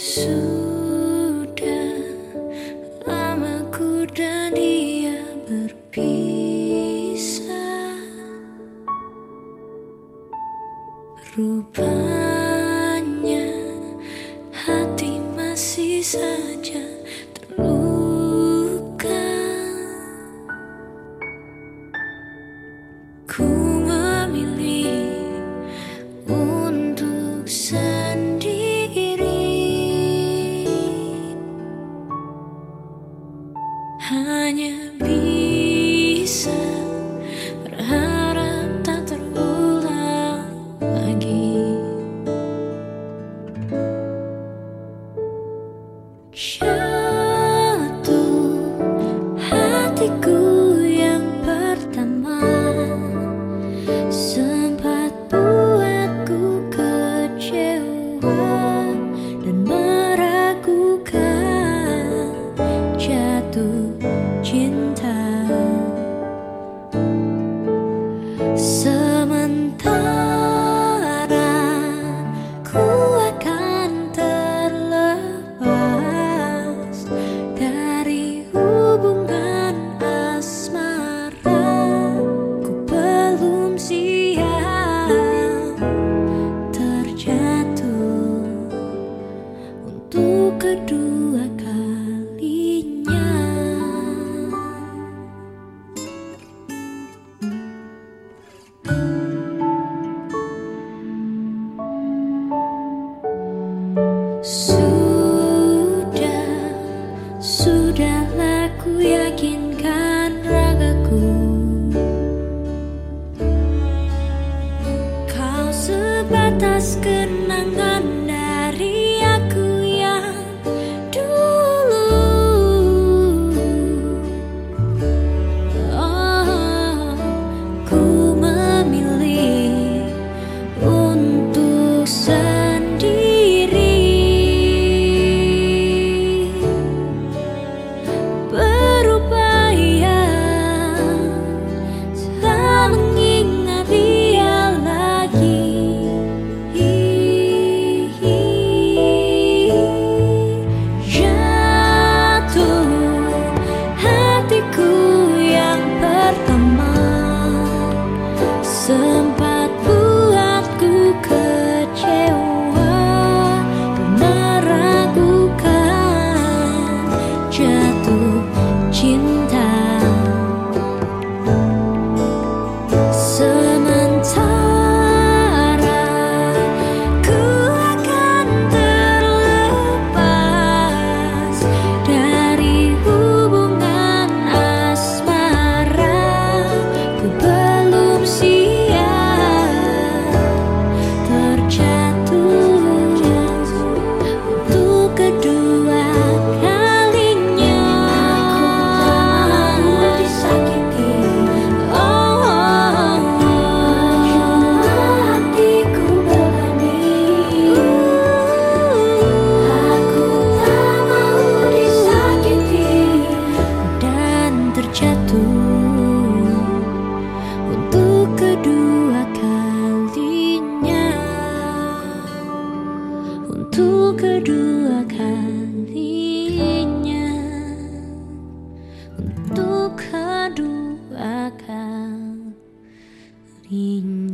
Sudah lama ku dan dia berpisah. Rupanya hati masih saja terluka. Ku hanya bisa berharap tak terulang lagi. Show kedua kalinya. Su 音。